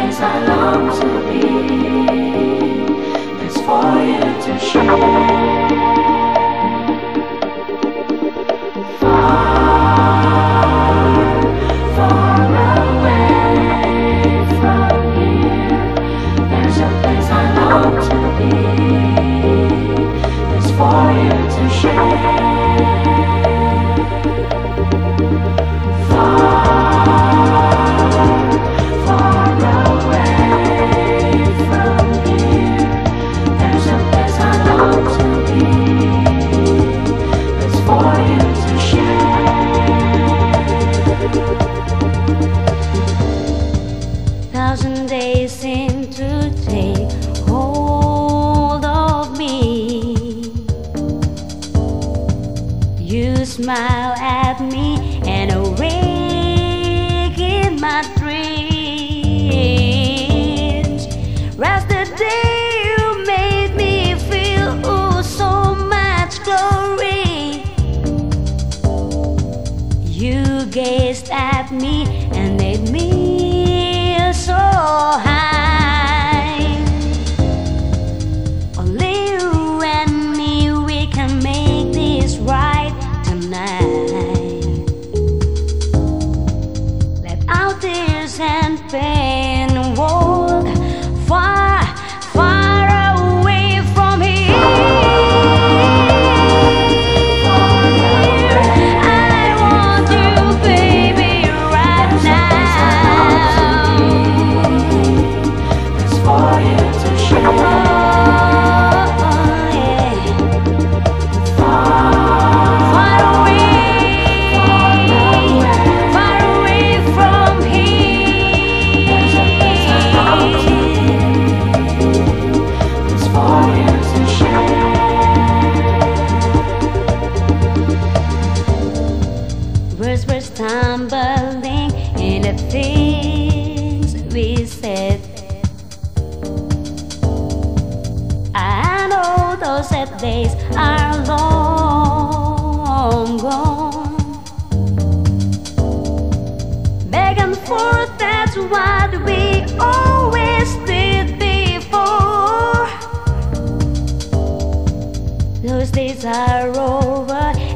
place I love to be. There's for you to share. Thousand days seem to take hold of me. You smile at me and awaken my the day you made me feel so much glory. You gazed at me and made me and pain Words were stumbling in the things we said. I know those sad days are long gone. Back and forth, that's what we always did before. Those days are over